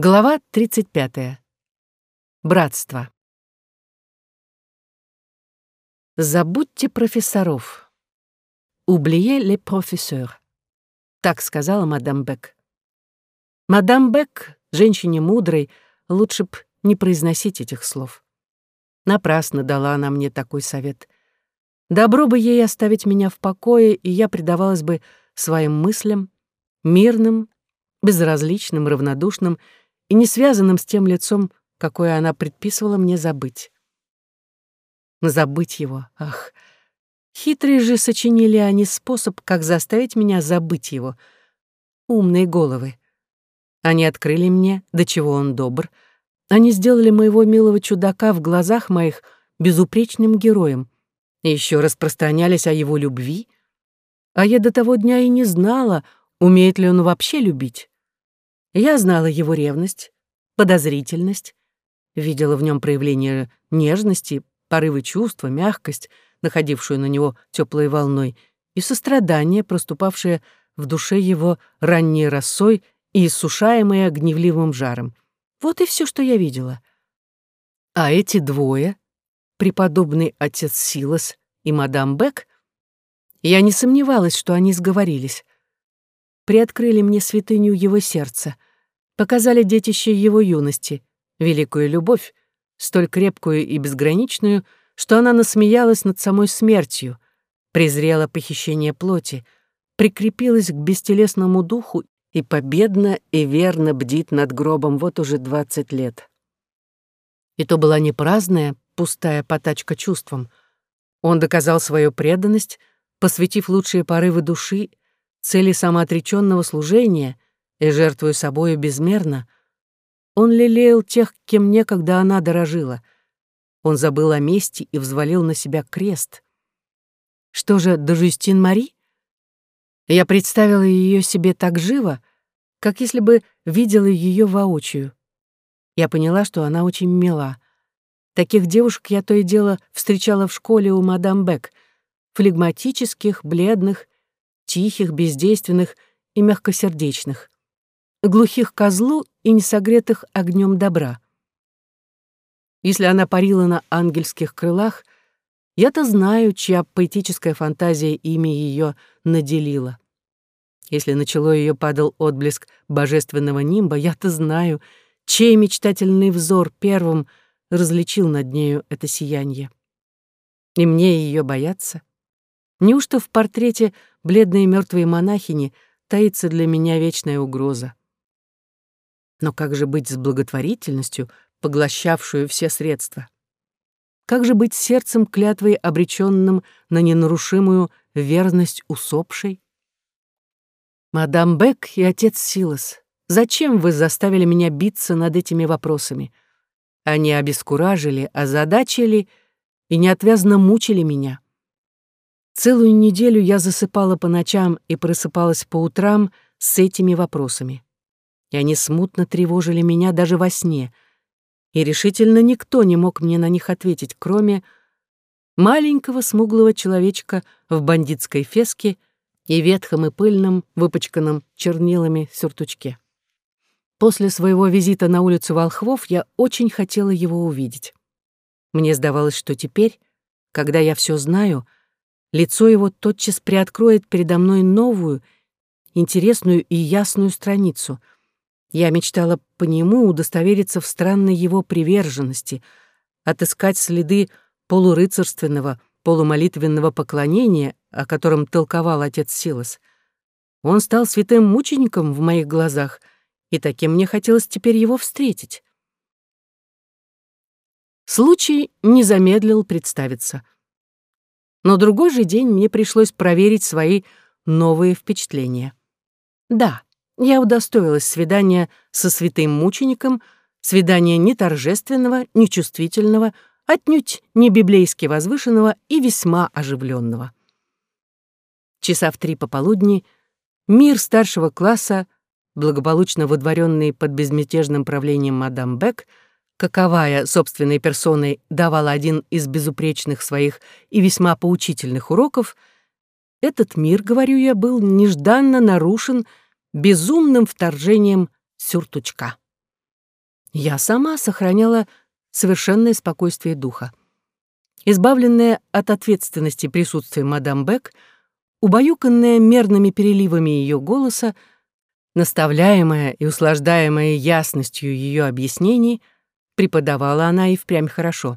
Глава 35. Братство. «Забудьте профессоров. Oubliez les professeurs», — так сказала мадам Бек. Мадам Бек, женщине мудрой, лучше б не произносить этих слов. Напрасно дала она мне такой совет. Добро бы ей оставить меня в покое, и я предавалась бы своим мыслям, мирным, безразличным, равнодушным и не связанным с тем лицом, какое она предписывала мне забыть. Забыть его, ах! Хитрые же сочинили они способ, как заставить меня забыть его. Умные головы. Они открыли мне, до чего он добр. Они сделали моего милого чудака в глазах моих безупречным героем. И еще распространялись о его любви. А я до того дня и не знала, умеет ли он вообще любить. Я знала его ревность, подозрительность, видела в нем проявление нежности, порывы чувства, мягкость, находившую на него теплой волной, и сострадание, проступавшее в душе его ранней росой и иссушаемое гневливым жаром. Вот и все, что я видела. А эти двое, преподобный отец Силас и мадам Бек, я не сомневалась, что они сговорились приоткрыли мне святыню его сердца, показали детище его юности, великую любовь, столь крепкую и безграничную, что она насмеялась над самой смертью, презрела похищение плоти, прикрепилась к бестелесному духу и победно и верно бдит над гробом вот уже двадцать лет. И то была не праздная, пустая потачка чувством. Он доказал свою преданность, посвятив лучшие порывы души цели самоотреченного служения и жертвуя собою безмерно, он лелеял тех, кем некогда она дорожила. Он забыл о мести и взвалил на себя крест. Что же до Жюстин Мари? Я представила ее себе так живо, как если бы видела ее воочию. Я поняла, что она очень мила. Таких девушек я то и дело встречала в школе у мадам Бек, флегматических, бледных тихих, бездейственных и мягкосердечных, глухих козлу и несогретых огнем добра. Если она парила на ангельских крылах, я-то знаю, чья поэтическая фантазия ими ее наделила. Если на чело ее падал отблеск божественного нимба, я-то знаю, чей мечтательный взор первым различил над нею это сияние. И мне ее бояться? Неужто в портрете бледной мертвой монахини таится для меня вечная угроза? Но как же быть с благотворительностью, поглощавшую все средства? Как же быть сердцем клятвой, обреченным на ненарушимую верность усопшей? Мадам Бек и отец Силас, зачем вы заставили меня биться над этими вопросами? Они обескуражили, озадачили и неотвязно мучили меня. Целую неделю я засыпала по ночам и просыпалась по утрам с этими вопросами. И они смутно тревожили меня даже во сне. И решительно никто не мог мне на них ответить, кроме маленького смуглого человечка в бандитской феске и ветхом и пыльном, выпачканном чернилами сюртучке. После своего визита на улицу Волхвов я очень хотела его увидеть. Мне сдавалось, что теперь, когда я все знаю — лицо его тотчас приоткроет передо мной новую, интересную и ясную страницу. Я мечтала по нему удостовериться в странной его приверженности, отыскать следы полурыцарственного, полумолитвенного поклонения, о котором толковал отец Силас. Он стал святым мучеником в моих глазах, и таким мне хотелось теперь его встретить. Случай не замедлил представиться — но другой же день мне пришлось проверить свои новые впечатления. Да, я удостоилась свидания со святым мучеником, свидания не торжественного, не чувствительного, отнюдь не библейски возвышенного и весьма оживленного. Часа в три пополудни мир старшего класса, благополучно выдворенный под безмятежным правлением мадам Бек, каковая собственной персоной давала один из безупречных своих и весьма поучительных уроков, этот мир, говорю я, был нежданно нарушен безумным вторжением сюртучка. Я сама сохраняла совершенное спокойствие духа. Избавленная от ответственности присутствия мадам Бек, убаюканная мерными переливами ее голоса, наставляемая и услаждаемая ясностью ее объяснений, преподавала она и впрямь хорошо.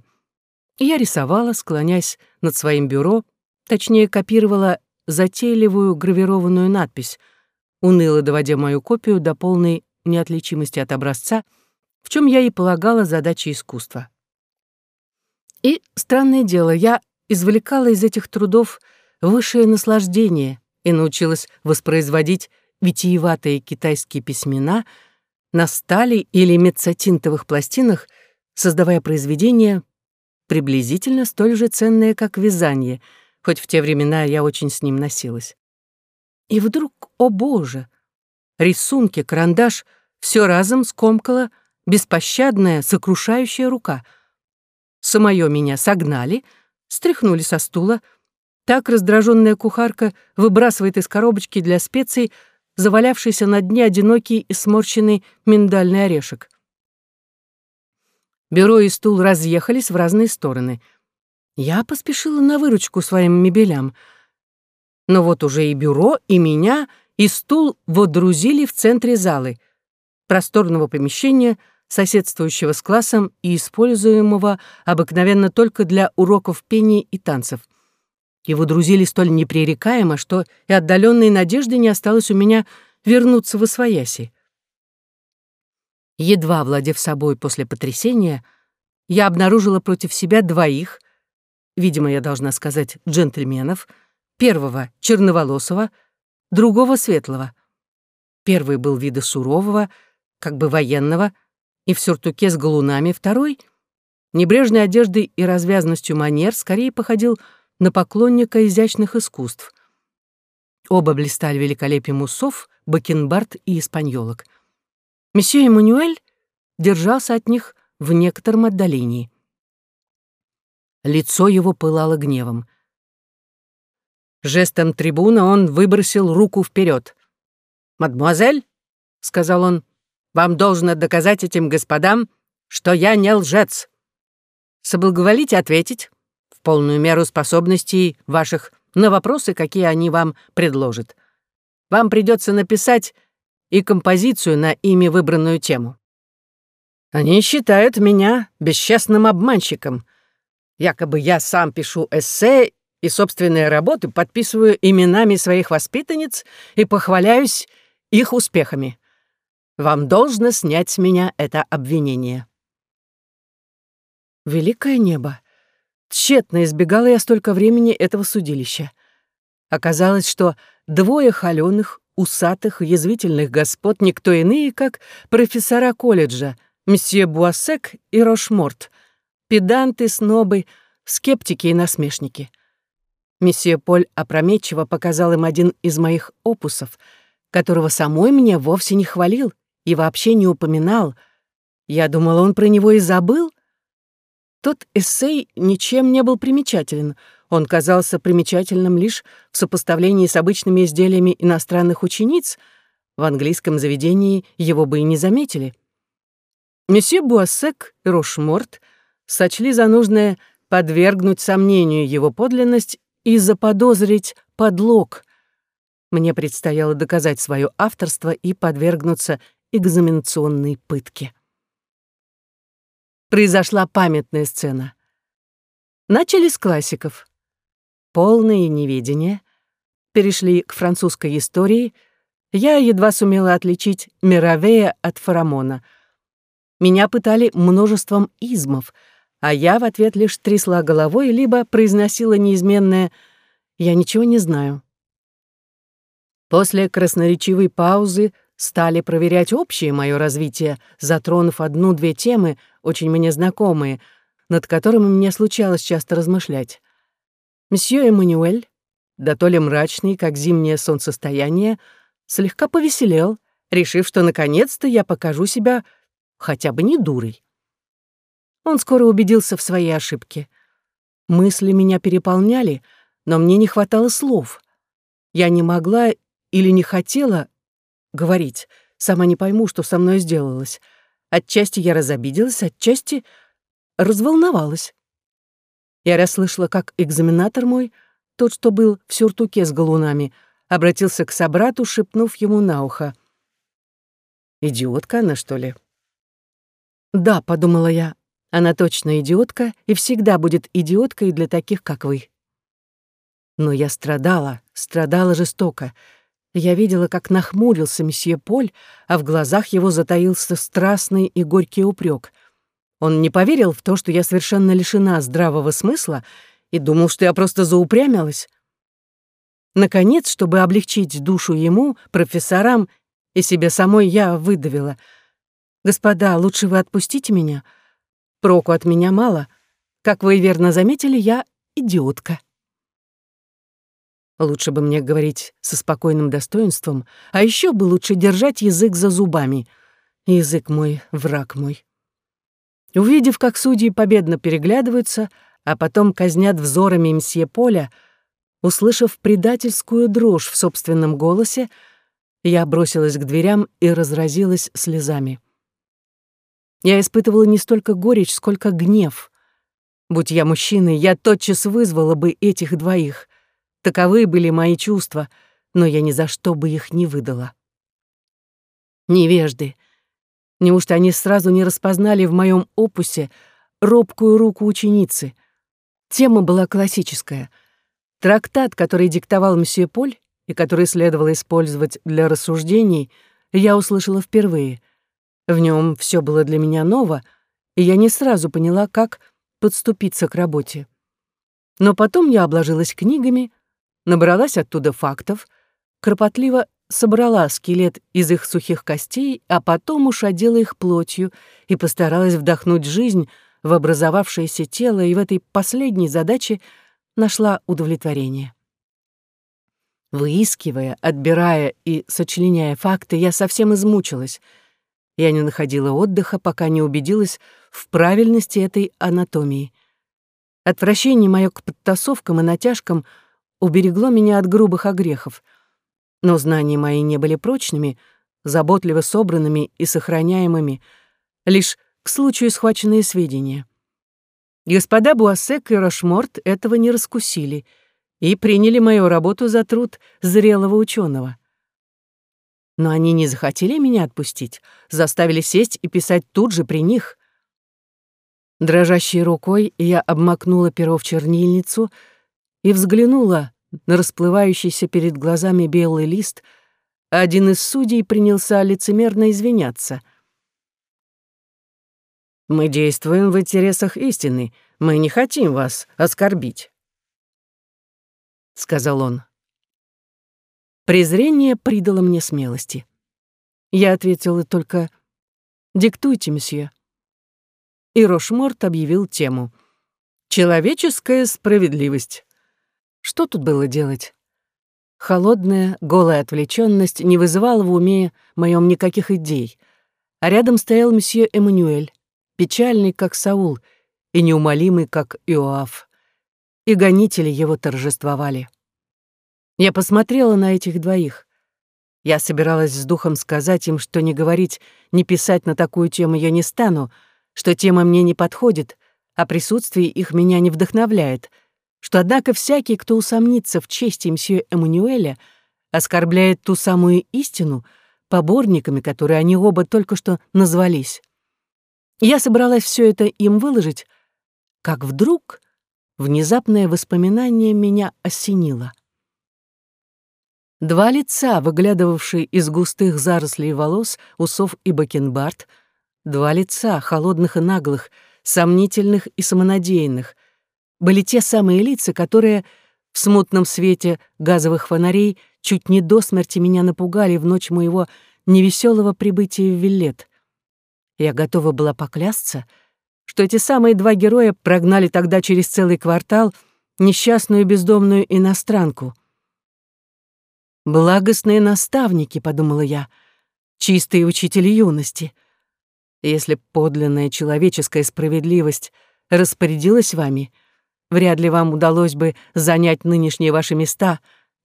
Я рисовала, склоняясь над своим бюро, точнее копировала затейливую гравированную надпись, уныло доводя мою копию до полной неотличимости от образца, в чем я и полагала задачи искусства. И, странное дело, я извлекала из этих трудов высшее наслаждение и научилась воспроизводить витиеватые китайские письмена на стали или мецатинтовых пластинах, создавая произведения приблизительно столь же ценные, как вязание, хоть в те времена я очень с ним носилась. И вдруг, о боже, рисунки, карандаш — все разом скомкала беспощадная, сокрушающая рука — Самое меня согнали, стряхнули со стула. Так раздраженная кухарка выбрасывает из коробочки для специй завалявшийся на дне одинокий и сморщенный миндальный орешек. Бюро и стул разъехались в разные стороны. Я поспешила на выручку своим мебелям. Но вот уже и бюро, и меня, и стул водрузили в центре залы, просторного помещения — соседствующего с классом и используемого обыкновенно только для уроков пения и танцев. Его друзили столь непререкаемо, что и отдаленной надежды не осталось у меня вернуться в Освояси. Едва владев собой после потрясения, я обнаружила против себя двоих, видимо, я должна сказать, джентльменов, первого — черноволосого, другого — светлого. Первый был вида сурового, как бы военного, и в сюртуке с галунами, второй, небрежной одеждой и развязностью манер, скорее походил на поклонника изящных искусств. Оба блистали великолепием усов, бакенбард и испаньолок. Месье Эммануэль держался от них в некотором отдалении. Лицо его пылало гневом. Жестом трибуна он выбросил руку вперед. «Мадемуазель», — сказал он, вам должно доказать этим господам, что я не лжец. Соблаговолите ответить полную меру способностей ваших на вопросы, какие они вам предложат. Вам придется написать и композицию на ими выбранную тему. Они считают меня бесчестным обманщиком. Якобы я сам пишу эссе и собственные работы подписываю именами своих воспитанниц и похваляюсь их успехами. Вам должно снять с меня это обвинение». Великое небо! Тщетно избегала я столько времени этого судилища. Оказалось, что двое холеных, усатых, язвительных господ никто иные, как профессора колледжа, месье Буассек и Рошморт, педанты, снобы, скептики и насмешники. Месье Поль опрометчиво показал им один из моих опусов, которого самой мне вовсе не хвалил, и вообще не упоминал. Я думала, он про него и забыл. Тот эссей ничем не был примечателен. Он казался примечательным лишь в сопоставлении с обычными изделиями иностранных учениц. В английском заведении его бы и не заметили. Месье Буассек и Рошморт сочли за нужное подвергнуть сомнению его подлинность и заподозрить подлог. Мне предстояло доказать свое авторство и подвергнуться экзаменационной пытки. Произошла памятная сцена. Начали с классиков. Полное неведение. Перешли к французской истории. Я едва сумела отличить Мировея от Фарамона. Меня пытали множеством измов, а я в ответ лишь трясла головой, либо произносила неизменное «я ничего не знаю». После красноречивой паузы стали проверять общее мое развитие, затронув одну-две темы, очень мне знакомые, над которыми мне случалось часто размышлять. Месье Эммануэль, да то ли мрачный, как зимнее солнцестояние, слегка повеселел, решив, что наконец-то я покажу себя хотя бы не дурой. Он скоро убедился в своей ошибке. Мысли меня переполняли, но мне не хватало слов. Я не могла или не хотела говорить. Сама не пойму, что со мной сделалось. Отчасти я разобиделась, отчасти разволновалась. Я расслышала, как экзаменатор мой, тот, что был в сюртуке с галунами, обратился к собрату, шепнув ему на ухо. «Идиотка она, что ли?» «Да», — подумала я, — «она точно идиотка и всегда будет идиоткой для таких, как вы». Но я страдала, страдала жестоко. Я видела, как нахмурился месье Поль, а в глазах его затаился страстный и горький упрек. Он не поверил в то, что я совершенно лишена здравого смысла, и думал, что я просто заупрямилась. Наконец, чтобы облегчить душу ему, профессорам и себе самой, я выдавила. «Господа, лучше вы отпустите меня. Проку от меня мало. Как вы верно заметили, я идиотка». Лучше бы мне говорить со спокойным достоинством, а еще бы лучше держать язык за зубами. Язык мой, враг мой. Увидев, как судьи победно переглядываются, а потом казнят взорами мсье Поля, услышав предательскую дрожь в собственном голосе, я бросилась к дверям и разразилась слезами. Я испытывала не столько горечь, сколько гнев. Будь я мужчиной, я тотчас вызвала бы этих двоих. Таковы были мои чувства, но я ни за что бы их не выдала. Невежды. Неужто они сразу не распознали в моем опусе робкую руку ученицы? Тема была классическая. Трактат, который диктовал мсье Поль и который следовало использовать для рассуждений, я услышала впервые. В нем все было для меня ново, и я не сразу поняла, как подступиться к работе. Но потом я обложилась книгами, набралась оттуда фактов, кропотливо собрала скелет из их сухих костей, а потом уж одела их плотью и постаралась вдохнуть жизнь в образовавшееся тело, и в этой последней задаче нашла удовлетворение. Выискивая, отбирая и сочленяя факты, я совсем измучилась. Я не находила отдыха, пока не убедилась в правильности этой анатомии. Отвращение мое к подтасовкам и натяжкам — уберегло меня от грубых огрехов. Но знания мои не были прочными, заботливо собранными и сохраняемыми, лишь к случаю схваченные сведения. Господа Буассек и Рошморт этого не раскусили и приняли мою работу за труд зрелого ученого. Но они не захотели меня отпустить, заставили сесть и писать тут же при них. Дрожащей рукой я обмакнула перо в чернильницу — и взглянула на расплывающийся перед глазами белый лист, один из судей принялся лицемерно извиняться. «Мы действуем в интересах истины, мы не хотим вас оскорбить», — сказал он. Презрение придало мне смелости. Я ответила только «Диктуйте, месье». И Рошморт объявил тему «Человеческая справедливость». Что тут было делать? Холодная, голая отвлеченность не вызывала в уме моем никаких идей. А рядом стоял месье Эммануэль, печальный, как Саул, и неумолимый, как Иоаф. И гонители его торжествовали. Я посмотрела на этих двоих. Я собиралась с духом сказать им, что не говорить, не писать на такую тему я не стану, что тема мне не подходит, а присутствие их меня не вдохновляет — что, однако, всякий, кто усомнится в чести мсье Эммануэля, оскорбляет ту самую истину, поборниками которые они оба только что назвались. Я собралась все это им выложить, как вдруг внезапное воспоминание меня осенило. Два лица, выглядывавшие из густых зарослей волос, усов и бакенбард, два лица, холодных и наглых, сомнительных и самонадеянных, были те самые лица, которые в смутном свете газовых фонарей чуть не до смерти меня напугали в ночь моего невеселого прибытия в Виллет. Я готова была поклясться, что эти самые два героя прогнали тогда через целый квартал несчастную бездомную иностранку. «Благостные наставники», — подумала я, — «чистые учители юности». Если подлинная человеческая справедливость распорядилась вами, вряд ли вам удалось бы занять нынешние ваши места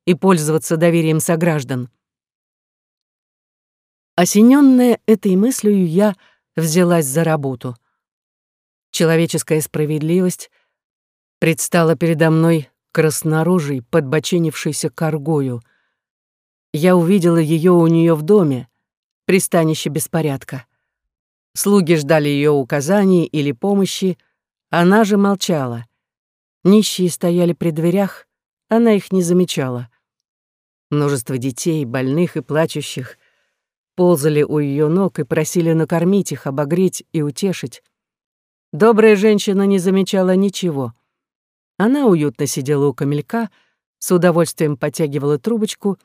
и пользоваться доверием сограждан. Осененная этой мыслью, я взялась за работу. Человеческая справедливость предстала передо мной краснорожей, подбоченившейся коргою. Я увидела ее у нее в доме, пристанище беспорядка. Слуги ждали ее указаний или помощи, она же молчала. Нищие стояли при дверях, она их не замечала. Множество детей, больных и плачущих, ползали у ее ног и просили накормить их, обогреть и утешить. Добрая женщина не замечала ничего — она уютно сидела у камелька, с удовольствием потягивала трубочку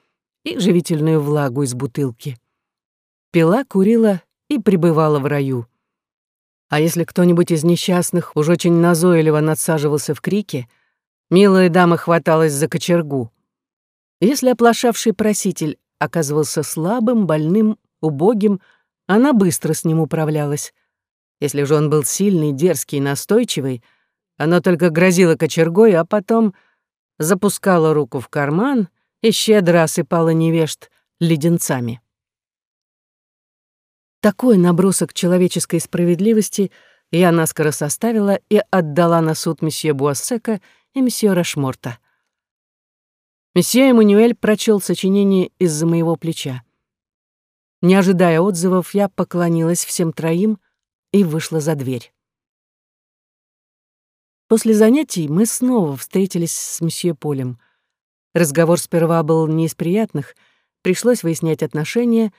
и живительную влагу из бутылки. Пила, курила и пребывала в раю. А если кто-нибудь из несчастных уж очень назойливо надсаживался в крике, милая дама хваталась за кочергу. Если оплошавший проситель оказывался слабым, больным, убогим, она быстро с ним управлялась. Если же он был сильный, дерзкий, настойчивый — она только грозила кочергой, а потом запускала руку в карман и щедро осыпала невежд леденцами. Такой набросок человеческой справедливости я наскоро составила и отдала на суд месье Буассека и месье Рашморта. Месье Эммануэль прочел сочинение из-за моего плеча. Не ожидая отзывов, я поклонилась всем троим и вышла за дверь. После занятий мы снова встретились с месье Полем. Разговор сперва был не из приятных, пришлось выяснять отношения.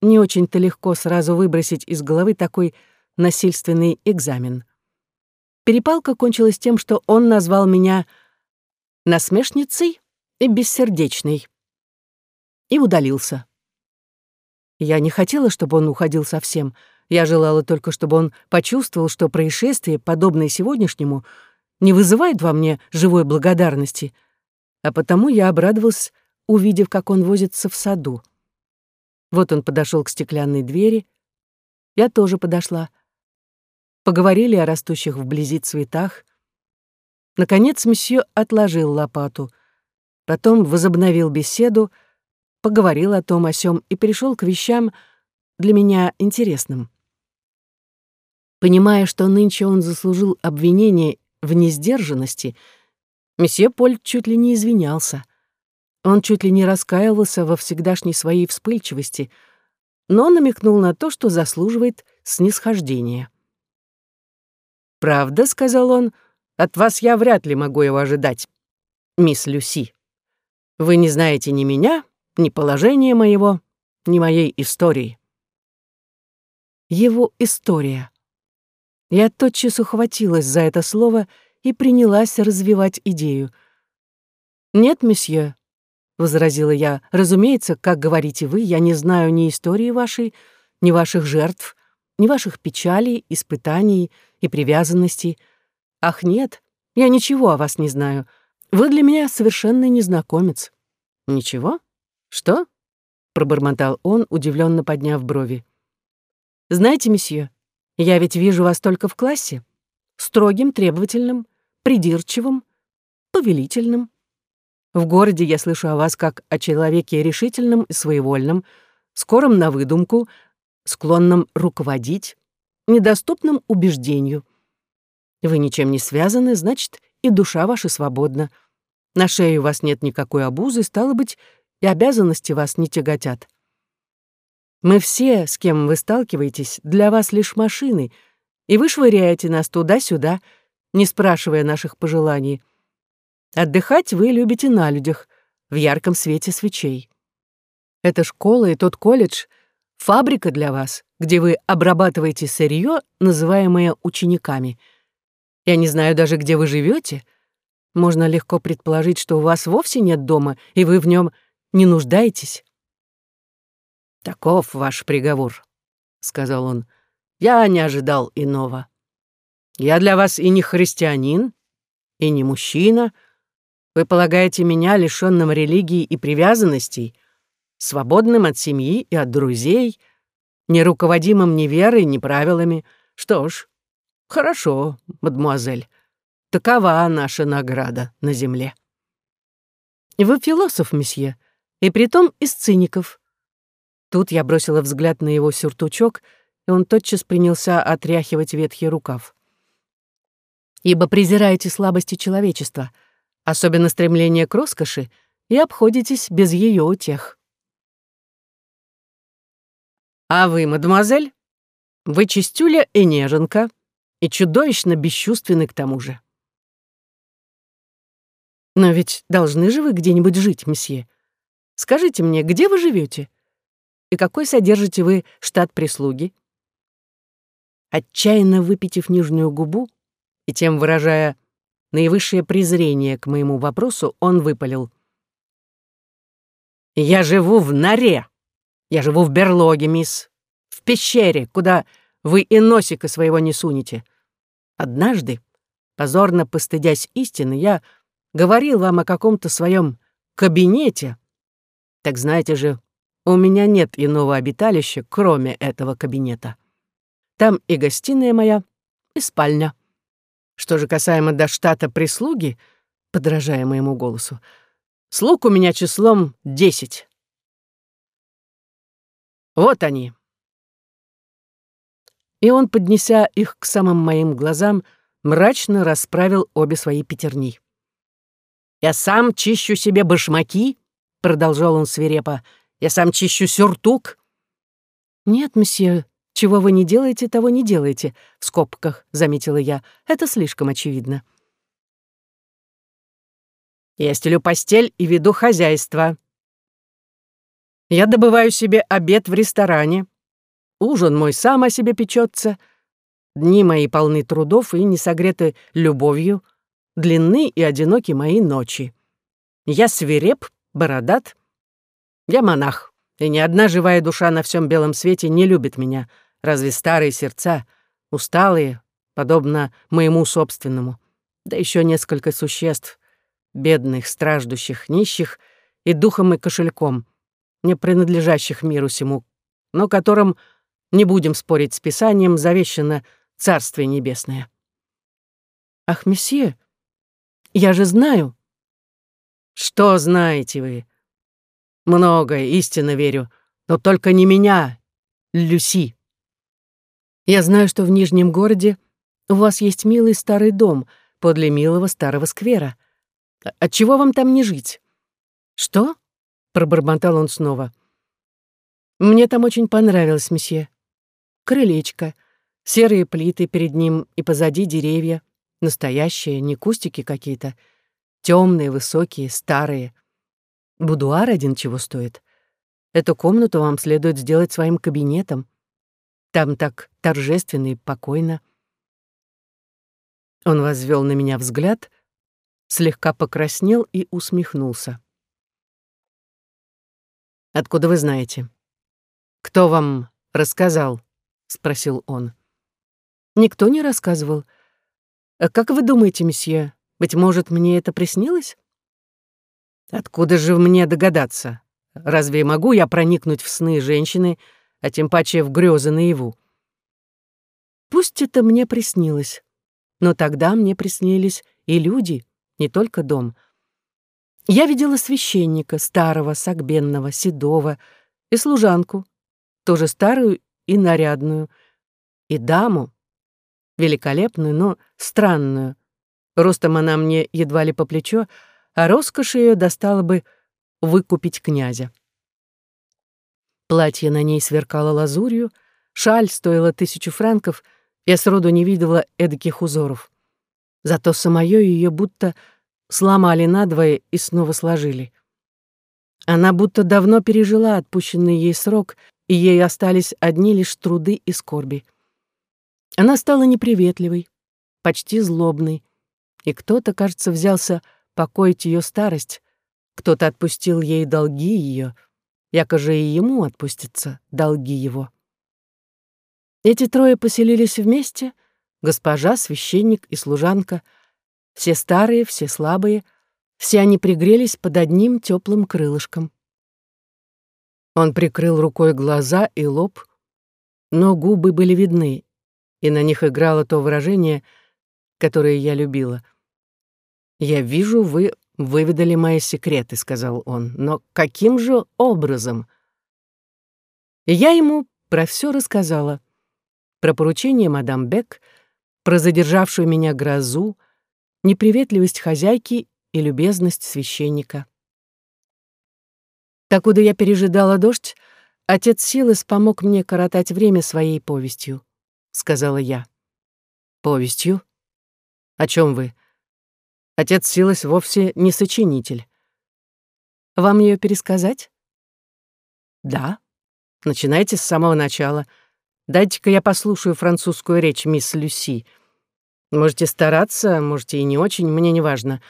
Не очень-то легко сразу выбросить из головы такой насильственный экзамен. Перепалка кончилась тем, что он назвал меня насмешницей и бессердечной. И удалился. Я не хотела, чтобы он уходил совсем. Я желала только, чтобы он почувствовал, что происшествие, подобное сегодняшнему, не вызывает во мне живой благодарности, а потому я обрадовалась, увидев, как он возится в саду. Вот он подошел к стеклянной двери, я тоже подошла. Поговорили о растущих вблизи цветах. Наконец месье отложил лопату, потом возобновил беседу, поговорил о том о сём и перешел к вещам для меня интересным. Понимая, что нынче он заслужил обвинение в несдержанности, месье Поль чуть ли не извинялся. Он чуть ли не раскаивался во всегдашней своей вспыльчивости, но намекнул на то, что заслуживает снисхождения. «Правда», — сказал он, — «от вас я вряд ли могу его ожидать, мисс Люси. Вы не знаете ни меня, ни положения моего, ни моей истории». Его история. Я тотчас ухватилась за это слово и принялась развивать идею. «Нет, месье», — возразила я, — «разумеется, как говорите вы, я не знаю ни истории вашей, ни ваших жертв, ни ваших печалей, испытаний и привязанностей. Ах, нет, я ничего о вас не знаю. Вы для меня совершенный незнакомец». «Ничего? Что?» — пробормотал он, удивленно подняв брови. «Знаете, месье, я ведь вижу вас только в классе. Строгим, требовательным, придирчивым, повелительным. В городе я слышу о вас как о человеке решительном и своевольном, скором на выдумку, склонном руководить, недоступном убеждению. Вы ничем не связаны, значит, и душа ваша свободна. На шее у вас нет никакой обузы, стало быть, и обязанности вас не тяготят. Мы все, с кем вы сталкиваетесь, для вас лишь машины, и вы швыряете нас туда-сюда, не спрашивая наших пожеланий. Отдыхать вы любите на людях, в ярком свете свечей. Эта школа и тот колледж — фабрика для вас, где вы обрабатываете сырье, называемое учениками. Я не знаю даже, где вы живете. Можно легко предположить, что у вас вовсе нет дома, и вы в нем не нуждаетесь. «Таков ваш приговор», — сказал он. «Я не ожидал иного. Я для вас и не христианин, и не мужчина. Вы полагаете меня лишённым религии и привязанностей, свободным от семьи и от друзей, не руководимым ни верой, ни правилами. Что ж, хорошо, мадемуазель, такова наша награда на земле». «Вы философ, месье, и притом из циников», Тут я бросила взгляд на его сюртучок, и он тотчас принялся отряхивать ветхий рукав. «Ибо презираете слабости человечества, особенно стремление к роскоши, и обходитесь без ее утех». «А вы, мадемуазель, вы чистюля и неженка, и чудовищно бесчувственны к тому же». «Но ведь должны же вы где-нибудь жить, месье. Скажите мне, где вы живете? И какой содержите вы штат прислуги?» Отчаянно выпитив нижнюю губу и тем выражая наивысшее презрение к моему вопросу, он выпалил. «Я живу в норе. Я живу в берлоге, мисс. В пещере, куда вы и носика своего не сунете. Однажды, позорно постыдясь истины, я говорил вам о каком-то своем кабинете. Так знаете же, у меня нет иного обиталища, кроме этого кабинета. Там и гостиная моя, и спальня. Что же касаемо до штата прислуги, подражая моему голосу, слуг у меня числом десять. Вот они. И он, поднеся их к самым моим глазам, мрачно расправил обе свои пятерни. «Я сам чищу себе башмаки», — продолжал он свирепо, — «я сам чищу сюртук». «Нет, месье, чего вы не делаете, того не делаете, в скобках, заметила я. Это слишком очевидно. Я стелю постель и веду хозяйство. Я добываю себе обед в ресторане. Ужин мой сам о себе печется. Дни мои полны трудов и не согреты любовью. Длинны и одиноки мои ночи. Я свиреп, бородат. Я монах, и ни одна живая душа на всем белом свете не любит меня — Разве старые сердца, усталые, подобно моему собственному, да еще несколько существ, бедных, страждущих, нищих и духом и кошельком, не принадлежащих миру сему, но которым, не будем спорить с Писанием, завещано Царствие Небесное. Ах, месье, я же знаю. Что знаете вы? Многое, истинно верю, но только не меня, Люси. Я знаю, что в Нижнем городе у вас есть милый старый дом подле милого старого сквера. Отчего вам там не жить? Что? Пробормотал он снова. Мне там очень понравилось, месье. Крылечко, серые плиты перед ним и позади деревья, настоящие, не кустики какие-то, темные, высокие, старые. Будуар один чего стоит. Эту комнату вам следует сделать своим кабинетом. Там так торжественно и покойно. Он возвел на меня взгляд, слегка покраснел и усмехнулся. «Откуда вы знаете? Кто вам рассказал?» — спросил он. «Никто не рассказывал. А как вы думаете, месье, быть может, мне это приснилось?» «Откуда же мне догадаться? Разве могу я проникнуть в сны женщины, — а тем паче в грезы наяву. Пусть это мне приснилось, но тогда мне приснились и люди, не только дом. Я видела священника, старого, сагбенного, седого, и служанку, тоже старую и нарядную, и даму, великолепную, но странную. Ростом она мне едва ли по плечо, а роскошь ее достала бы выкупить князя. Платье на ней сверкало лазурью, шаль стоила тысячу франков, я сроду не видела эдаких узоров. Зато самое ее будто сломали надвое и снова сложили. Она будто давно пережила отпущенный ей срок, и ей остались одни лишь труды и скорби. Она стала неприветливой, почти злобной, и кто-то, кажется, взялся покоить ее старость, кто-то отпустил ей долги ее — якоже и ему отпустятся долги его. Эти трое поселились вместе, госпожа, священник и служанка, все старые, все слабые, все они пригрелись под одним теплым крылышком. Он прикрыл рукой глаза и лоб, но губы были видны, и на них играло то выражение, которое я любила. «Я вижу, вы выведали мои секреты», — сказал он. «Но каким же образом?» И я ему про все рассказала. про поручение мадам Бек, про задержавшую меня грозу, неприветливость хозяйки и любезность священника. Покуда я пережидала дождь, отец Силас помог мне коротать время своей повестью, — сказала я. Повестью? О чем вы? Отец Силас вовсе не сочинитель. Вам ее пересказать? Да. Начинайте с самого начала. Дайте-ка я послушаю французскую речь мисс Люси. Можете стараться, можете и не очень, мне не важно.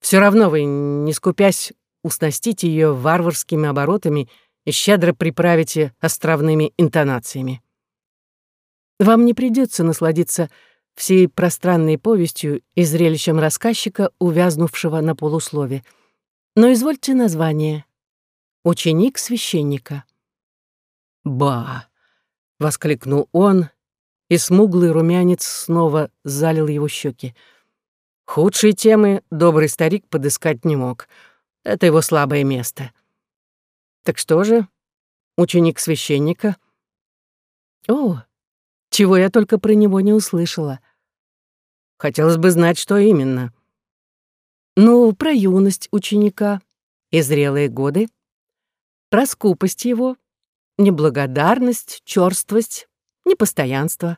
Все равно вы, не скупясь, уснастите ее варварскими оборотами и щедро приправите островными интонациями. Вам не придется насладиться всей пространной повестью и зрелищем рассказчика, увязнувшего на полуслове. Но извольте название. Ученик священника. «Ба!» — воскликнул он, и смуглый румянец снова залил его щеки. Худшие темы добрый старик подыскать не мог. Это его слабое место. Так что же, ученик священника? О, чего я только про него не услышала. Хотелось бы знать, что именно. Ну, про юность ученика и зрелые годы, про скупость его, неблагодарность, черствость, непостоянство.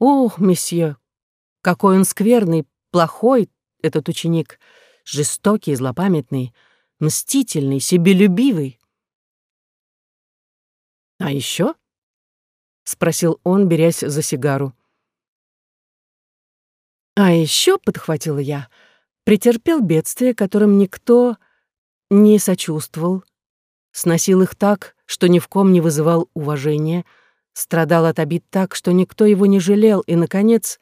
Ох, месье, какой он скверный, плохой этот ученик, жестокий, злопамятный, мстительный, себелюбивый. «А еще? Спросил он, берясь за сигару. «А еще подхватила я, — претерпел бедствия, которым никто не сочувствовал, сносил их так, что ни в ком не вызывал уважения, страдал от обид так, что никто его не жалел, и, наконец,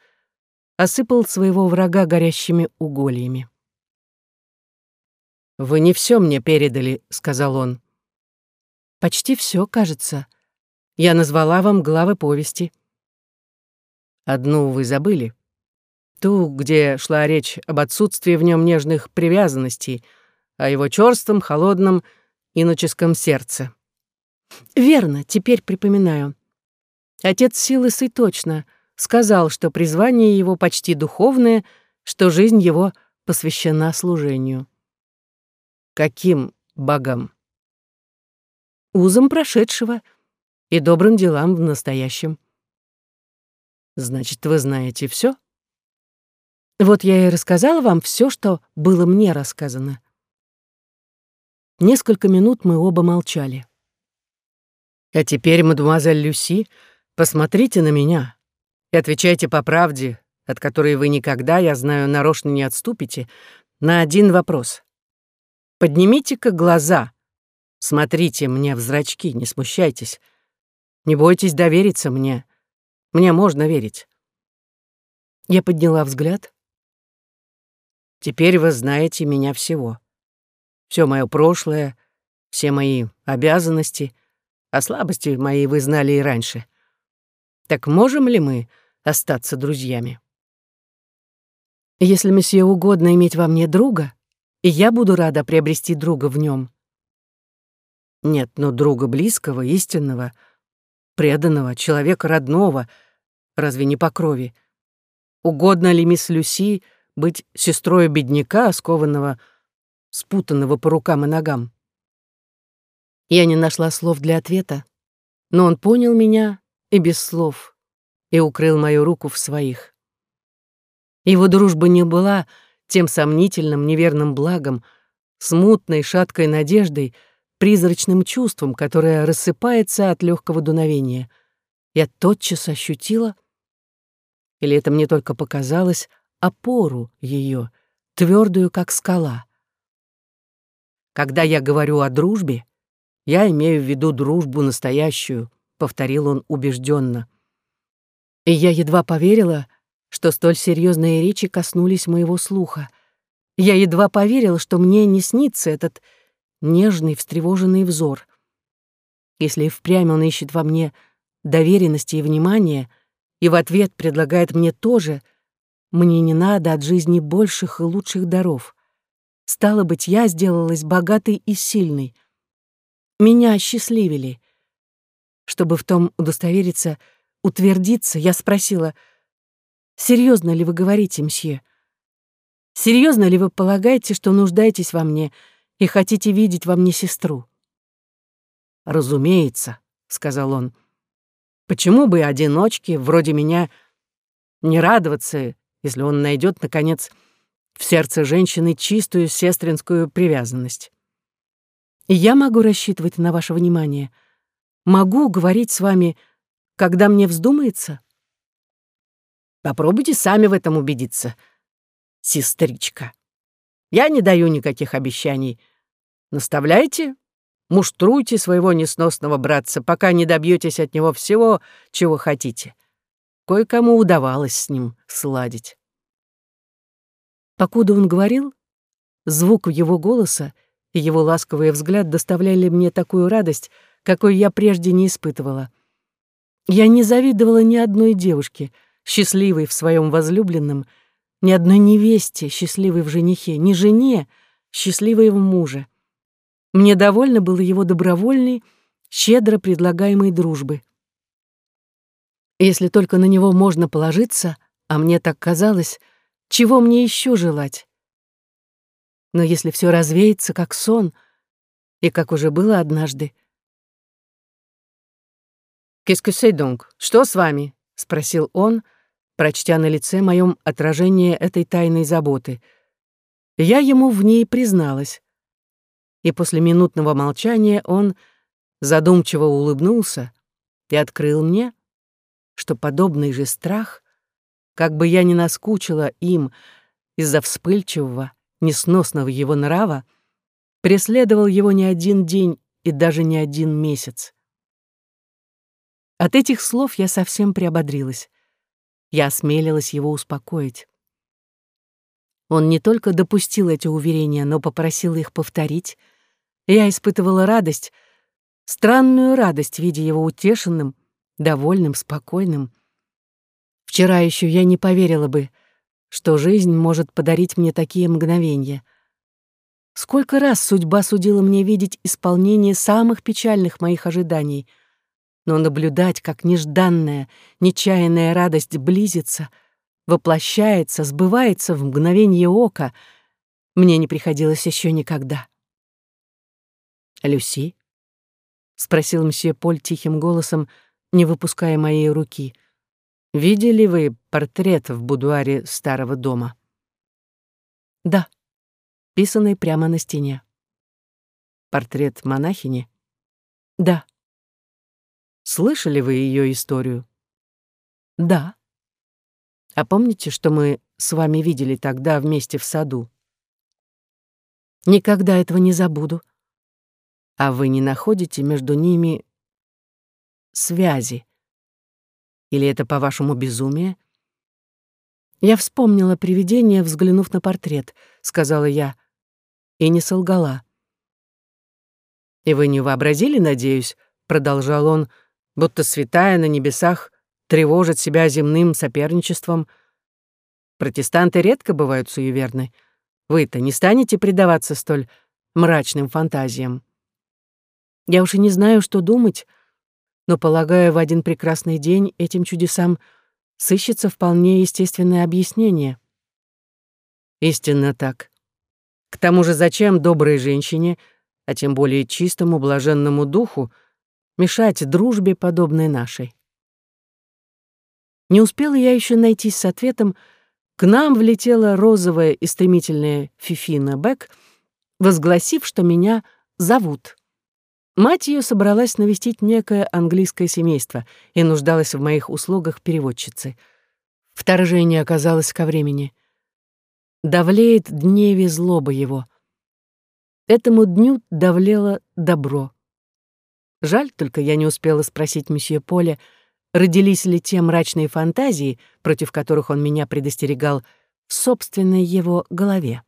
осыпал своего врага горящими угольями. «Вы не все мне передали», — сказал он. «Почти все, кажется. Я назвала вам главы повести». «Одну вы забыли. Ту, где шла речь об отсутствии в нем нежных привязанностей, о его черством, холодном, иноческом сердце». «Верно, теперь припоминаю. Отец Силысы точно — сказал, что призвание его почти духовное, что жизнь его посвящена служению. Каким богам? Узам прошедшего и добрым делам в настоящем. Значит, вы знаете все? Вот я и рассказала вам все, что было мне рассказано. Несколько минут мы оба молчали. А теперь, мадемуазель Люси, посмотрите на меня и отвечайте по правде, от которой вы никогда, я знаю, нарочно не отступите, на один вопрос. Поднимите-ка глаза. Смотрите мне в зрачки, не смущайтесь. Не бойтесь довериться мне. Мне можно верить. Я подняла взгляд. Теперь вы знаете меня всего. Все мое прошлое, все мои обязанности, а слабости мои вы знали и раньше. Так можем ли мы остаться друзьями. Если месье угодно иметь во мне друга, и я буду рада приобрести друга в нем. Нет, но друга близкого, истинного, преданного, человека родного, разве не по крови? Угодно ли мисс Люси быть сестрой бедняка, скованного, спутанного по рукам и ногам? Я не нашла слов для ответа, но он понял меня и без слов и укрыл мою руку в своих. Его дружба не была тем сомнительным, неверным благом, смутной, шаткой надеждой, призрачным чувством, которое рассыпается от легкого дуновения. Я тотчас ощутила, или это мне только показалось, опору ее, твердую, как скала. Когда я говорю о дружбе, я имею в виду дружбу настоящую, повторил он убежденно. И я едва поверила, что столь серьезные речи коснулись моего слуха. Я едва поверила, что мне не снится этот нежный, встревоженный взор. Если и впрямь он ищет во мне доверенности и внимания, и в ответ предлагает мне тоже, мне не надо от жизни больших и лучших даров. Стало быть, я сделалась богатой и сильной. Меня осчастливили. Чтобы в том удостовериться — утвердиться, я спросила, «Серьезно ли вы говорите, мсье? Серьезно ли вы полагаете, что нуждаетесь во мне и хотите видеть во мне сестру?» «Разумеется», — сказал он. «Почему бы одиночке, вроде меня, не радоваться, если он найдет, наконец, в сердце женщины чистую сестринскую привязанность?» «И я могу рассчитывать на ваше внимание? Могу говорить с вами, когда мне вздумается?» «Попробуйте сами в этом убедиться, сестричка. Я не даю никаких обещаний. Наставляйте, муштруйте своего несносного братца, пока не добьетесь от него всего, чего хотите. Кое-кому удавалось с ним сладить. Покуда он говорил, звук его голоса и его ласковый взгляд доставляли мне такую радость, какой я прежде не испытывала. Я не завидовала ни одной девушке, счастливой в своем возлюбленном, ни одной невесте, счастливой в женихе, ни жене, счастливой в муже. Мне довольно было его добровольной, щедро предлагаемой дружбы. Если только на него можно положиться, а мне так казалось, чего мне еще желать? Но если все развеется, как сон, и как уже было однажды. «Qu'est-ce? Что с вами?» — спросил он, прочтя на лице моем отражение этой тайной заботы. Я ему в ней призналась и после минутного молчания он задумчиво улыбнулся и открыл мне, что подобный же страх, как бы я ни наскучила им из-за вспыльчивого, несносного его нрава, преследовал его не один день и даже не один месяц. От этих слов я совсем приободрилась. Я осмелилась его успокоить. Он не только допустил эти уверения, но попросил их повторить. Я испытывала радость, странную радость, видя его утешенным, довольным, спокойным. Вчера еще я не поверила бы, что жизнь может подарить мне такие мгновения. Сколько раз судьба судила мне видеть исполнение самых печальных моих ожиданий, но наблюдать, как нежданная, нечаянная радость близится — воплощается, сбывается в мгновение ока, мне не приходилось еще никогда. «Люси?» — спросил мсье Поль тихим голосом, не выпуская моей руки. «Видели вы портрет в будуаре старого дома?» «Да», писанный прямо на стене. «Портрет монахини?» «Да». «Слышали вы ее историю?» «Да». А помните, что мы с вами видели тогда вместе в саду? Никогда этого не забуду. А вы не находите между ними связи? Или это, по-вашему, безумие? Я вспомнила привидение, взглянув на портрет, сказала я, и не солгала. И вы не вообразили, надеюсь, продолжал он, будто святая на небесах тревожит себя земным соперничеством. Протестанты редко бывают суеверны. Вы-то не станете предаваться столь мрачным фантазиям. Я уж и не знаю, что думать, но, полагаю, в один прекрасный день этим чудесам сыщется вполне естественное объяснение. Истинно так. К тому же зачем доброй женщине, а тем более чистому блаженному духу, мешать дружбе, подобной нашей? Не успела я еще найтись с ответом, к нам влетела розовая и стремительная Фифина Бек, возгласив, что меня зовут. Мать ее собралась навестить некое английское семейство и нуждалась в моих услугах переводчицы. Вторжение оказалось ко времени. Давлеет дневе злоба его. Этому дню давлело добро. Жаль, только я не успела спросить месье Поля, родились ли те мрачные фантазии, против которых он меня предостерегал, в собственной его голове.